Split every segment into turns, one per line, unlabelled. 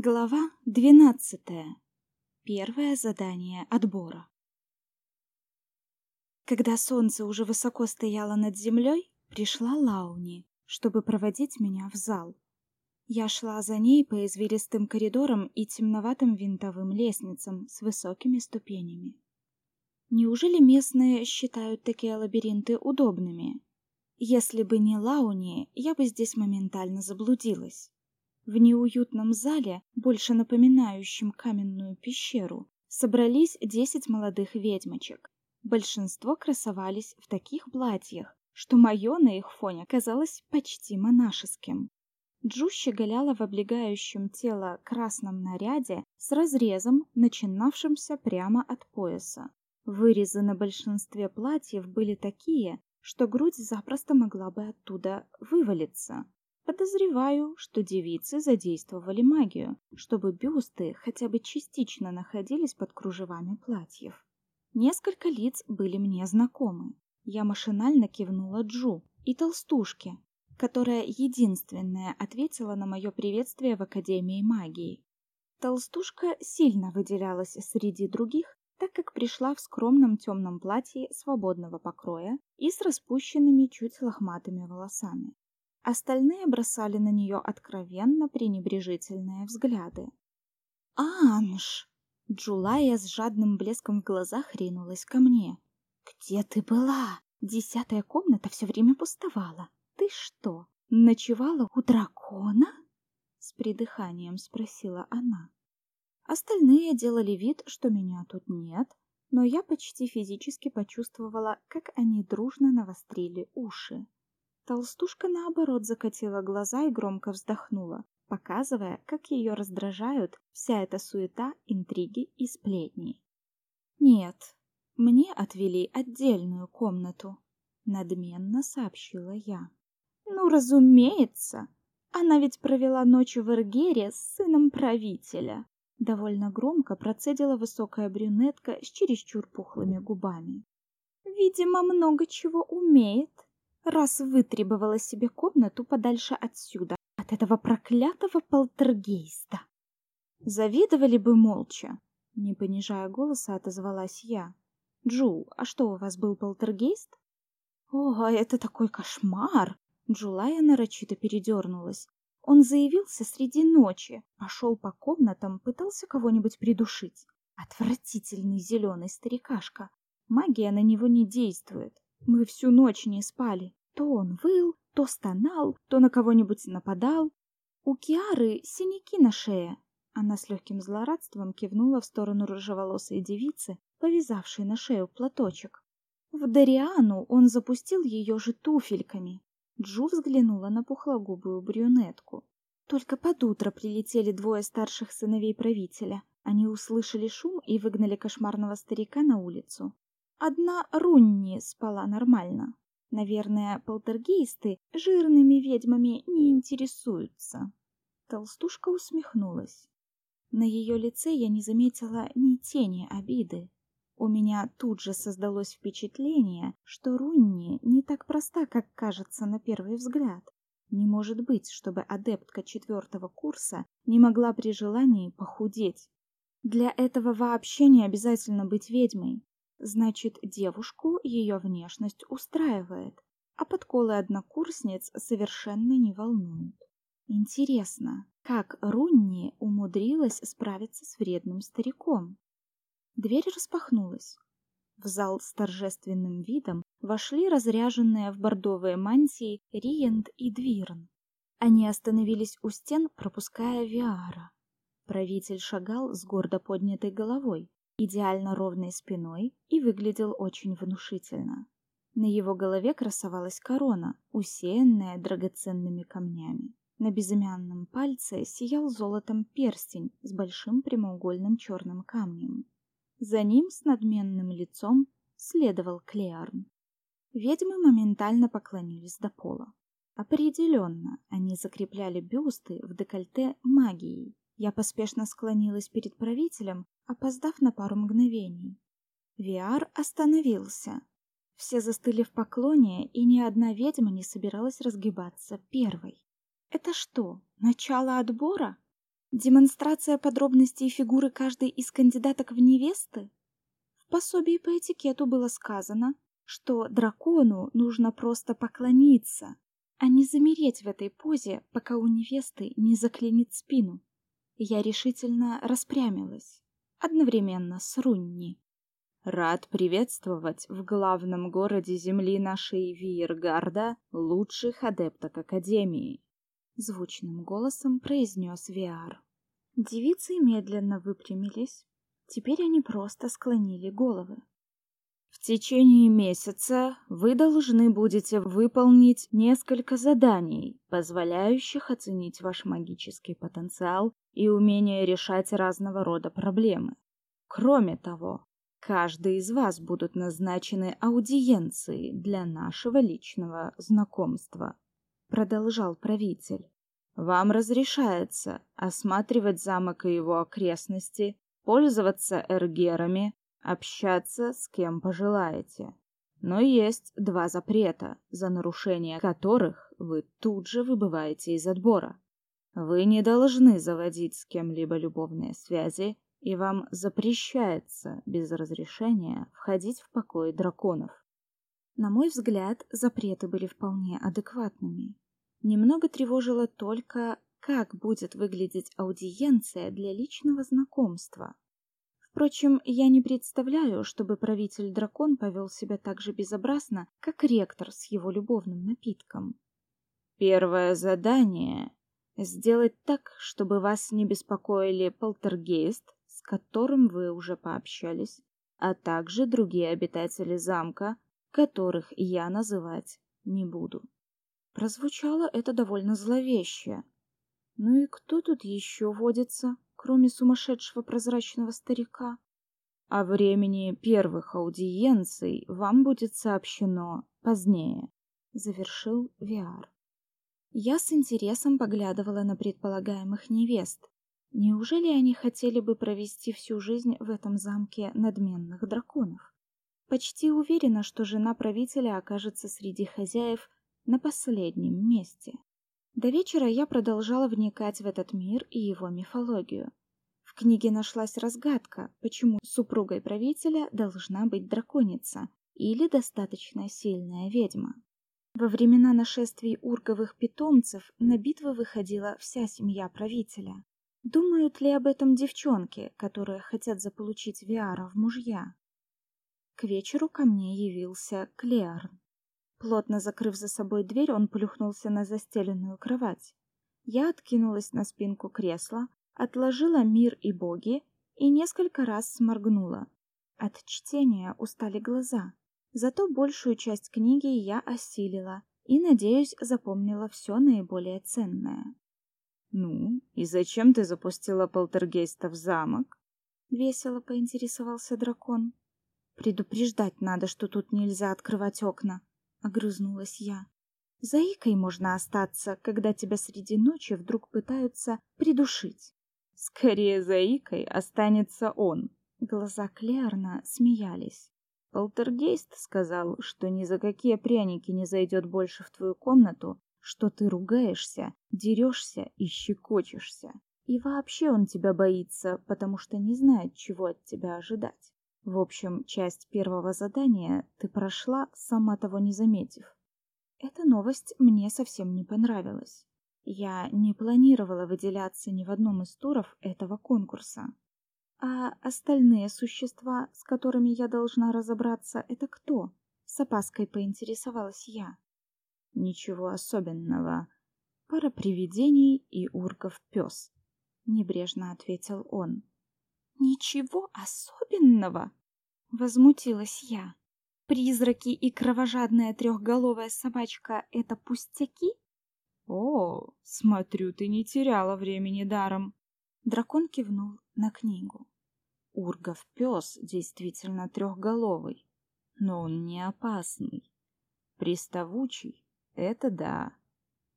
Глава двенадцатая. Первое задание отбора. Когда солнце уже высоко стояло над землей, пришла Лауни, чтобы проводить меня в зал. Я шла за ней по извилистым коридорам и темноватым винтовым лестницам с высокими ступенями. Неужели местные считают такие лабиринты удобными? Если бы не Лауни, я бы здесь моментально заблудилась. В неуютном зале, больше напоминающем каменную пещеру, собрались десять молодых ведьмочек. Большинство красовались в таких платьях, что мое на их фоне казалось почти монашеским. Джу щеголяла в облегающем тело красном наряде с разрезом, начинавшимся прямо от пояса. Вырезы на большинстве платьев были такие, что грудь запросто могла бы оттуда вывалиться. Подозреваю, что девицы задействовали магию, чтобы бюсты хотя бы частично находились под кружевами платьев. Несколько лиц были мне знакомы. Я машинально кивнула Джу и толстушке, которая единственная ответила на мое приветствие в Академии магии. Толстушка сильно выделялась среди других, так как пришла в скромном темном платье свободного покроя и с распущенными чуть лохматыми волосами. Остальные бросали на нее откровенно пренебрежительные взгляды. «Анж!» Джулая с жадным блеском в глазах ринулась ко мне. «Где ты была? Десятая комната все время пустовала. Ты что, ночевала у дракона?» С придыханием спросила она. Остальные делали вид, что меня тут нет, но я почти физически почувствовала, как они дружно навострили уши. Толстушка, наоборот, закатила глаза и громко вздохнула, показывая, как ее раздражают вся эта суета, интриги и сплетни. «Нет, мне отвели отдельную комнату», — надменно сообщила я. «Ну, разумеется! Она ведь провела ночь в Эргере с сыном правителя!» Довольно громко процедила высокая брюнетка с чересчур пухлыми губами. «Видимо, много чего умеет раз вытребовала себе комнату подальше отсюда, от этого проклятого полтергейста. Завидовали бы молча, не понижая голоса, отозвалась я. Джу, а что у вас был полтергейст? О, это такой кошмар! Джулая нарочито передернулась. Он заявился среди ночи, пошел по комнатам, пытался кого-нибудь придушить. Отвратительный зеленый старикашка. Магия на него не действует. Мы всю ночь не спали. То он выл, то стонал, то на кого-нибудь нападал. У Киары синяки на шее. Она с легким злорадством кивнула в сторону рыжеволосой девицы, повязавшей на шею платочек. В Дариану он запустил ее же туфельками. Джу взглянула на пухлогубую брюнетку. Только под утро прилетели двое старших сыновей правителя. Они услышали шум и выгнали кошмарного старика на улицу. Одна Рунни спала нормально, Наверное, полтергейсты жирными ведьмами не интересуются. Толстушка усмехнулась. На ее лице я не заметила ни тени обиды. У меня тут же создалось впечатление, что Рунни не так проста, как кажется на первый взгляд. Не может быть, чтобы адептка четвертого курса не могла при желании похудеть. Для этого вообще не обязательно быть ведьмой. Значит, девушку ее внешность устраивает, а подколы однокурсниц совершенно не волнуют. Интересно, как Рунни умудрилась справиться с вредным стариком? Дверь распахнулась. В зал с торжественным видом вошли разряженные в бордовые мантии Риент и Двирн. Они остановились у стен, пропуская Виара. Правитель шагал с гордо поднятой головой, идеально ровной спиной и выглядел очень внушительно. На его голове красовалась корона, усеянная драгоценными камнями. На безымянном пальце сиял золотом перстень с большим прямоугольным черным камнем. За ним с надменным лицом следовал Клеарн. Ведьмы моментально поклонились до пола. Определенно, они закрепляли бюсты в декольте магией. Я поспешно склонилась перед правителем, опоздав на пару мгновений. Виар остановился. Все застыли в поклоне, и ни одна ведьма не собиралась разгибаться первой. Это что, начало отбора? Демонстрация подробностей фигуры каждой из кандидаток в невесты? В пособии по этикету было сказано, что дракону нужно просто поклониться, а не замереть в этой позе, пока у невесты не заклинит спину. Я решительно распрямилась, одновременно с Рунни.
Рад приветствовать в главном городе земли нашей Виергарда лучших адепток Академии
звучным голосом произнес Виар. Девицы медленно выпрямились. Теперь они просто склонили головы.
В течение месяца вы должны будете выполнить несколько заданий, позволяющих оценить ваш магический потенциал и умение решать разного рода проблемы. Кроме того, каждый из вас будут назначены аудиенции для нашего личного знакомства продолжал правитель. Вам разрешается осматривать замок и его окрестности, пользоваться эргерами, общаться с кем пожелаете. Но есть два запрета, за нарушение которых вы тут же выбываете из отбора. Вы не должны заводить с кем-либо любовные связи, и вам запрещается без разрешения входить в покой драконов.
На мой взгляд, запреты были вполне адекватными. Немного тревожило только, как будет выглядеть аудиенция для личного знакомства. Впрочем, я не представляю, чтобы правитель-дракон повел себя так же безобразно, как ректор с его любовным напитком.
Первое задание — сделать так, чтобы вас не беспокоили полтергейст, с которым вы уже пообщались, а также другие обитатели замка, которых я называть не буду.
Прозвучало это довольно зловеще. Ну и кто тут еще водится, кроме сумасшедшего прозрачного старика?
О времени первых аудиенций вам будет сообщено позднее, завершил Виар.
Я с интересом поглядывала на предполагаемых невест. Неужели они хотели бы провести всю жизнь в этом замке надменных драконов? Почти уверена, что жена правителя окажется среди хозяев на последнем месте. До вечера я продолжала вникать в этот мир и его мифологию. В книге нашлась разгадка, почему супругой правителя должна быть драконица или достаточно сильная ведьма. Во времена нашествий урговых питомцев на битвы выходила вся семья правителя. Думают ли об этом девчонки, которые хотят заполучить Виара в мужья? К вечеру ко мне явился Клеарн. Плотно закрыв за собой дверь, он плюхнулся на застеленную кровать. Я откинулась на спинку кресла, отложила мир и боги и несколько раз сморгнула. От чтения устали глаза. Зато большую часть книги я осилила и, надеюсь, запомнила все наиболее ценное.
«Ну, и зачем ты запустила полтергейста в замок?»
— весело поинтересовался дракон. «Предупреждать надо, что тут нельзя открывать окна», огрызнулась я. Заикой можно остаться, когда тебя среди ночи вдруг пытаются придушить.
Скорее заикой останется он.
Глаза Клеарна смеялись.
Полтергейст сказал, что ни за какие пряники не зайдет больше в твою комнату, что ты ругаешься, дерешься и щекочешься. И вообще он тебя боится, потому что не знает, чего от тебя ожидать. В общем, часть первого задания ты прошла, сама того не заметив.
Эта новость мне совсем не понравилась. Я не планировала выделяться ни в одном из туров этого конкурса. А остальные существа, с которыми я должна разобраться, это кто? С опаской поинтересовалась я.
Ничего особенного. Пара привидений и урков пес. Небрежно ответил он.
Ничего особенного? Возмутилась я. Призраки и кровожадная трехголовая собачка — это пустяки?
О, смотрю, ты не теряла времени даром.
Дракон кивнул на книгу.
Ургов пес действительно трехголовый, но он не опасный. Приставучий — это да.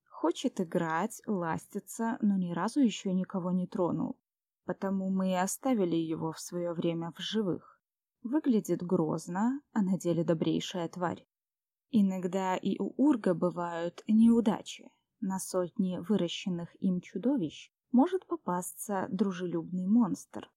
Хочет играть, ластится, но ни разу еще никого не тронул. Потому мы и оставили его в свое время в живых. Выглядит грозно, а на деле добрейшая тварь. Иногда и у Урга бывают неудачи. На сотни выращенных им чудовищ
может попасться дружелюбный монстр.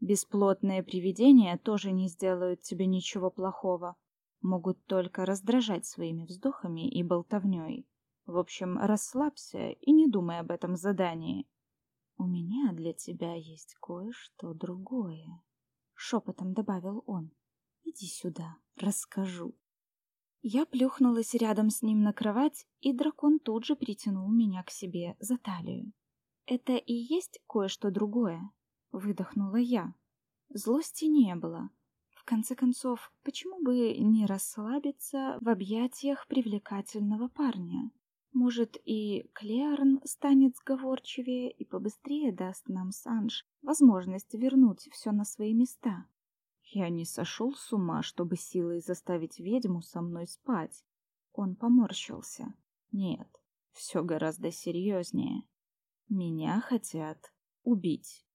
Бесплотные привидения тоже не сделают тебе ничего плохого, могут только раздражать своими вздохами и болтовней. В общем, расслабься и не думай об этом задании. У меня для тебя есть кое-что другое, шепотом добавил он. Иди сюда, расскажу. Я плюхнулась рядом с ним на кровать, и дракон тут же притянул меня к себе за талию. Это и есть кое-что другое, выдохнула я. Злости не было. В конце концов, почему бы не расслабиться в объятиях привлекательного парня? Может, и Клеарн станет сговорчивее и побыстрее даст нам Санж возможность вернуть все на свои места.
Я не сошел с ума, чтобы силой заставить ведьму со мной спать. Он поморщился. Нет, все гораздо серьезнее. Меня хотят убить.